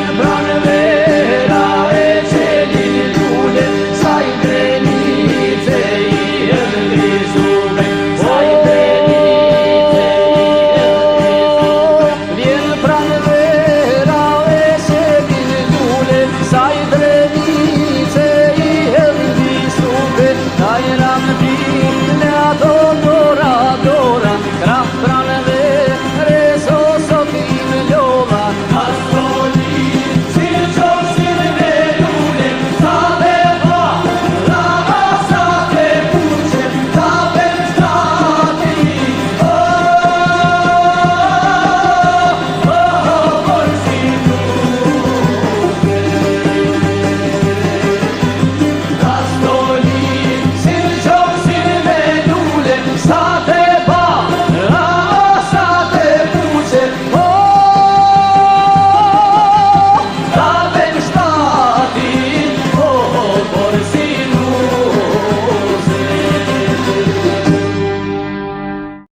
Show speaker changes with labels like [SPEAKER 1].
[SPEAKER 1] quebrar.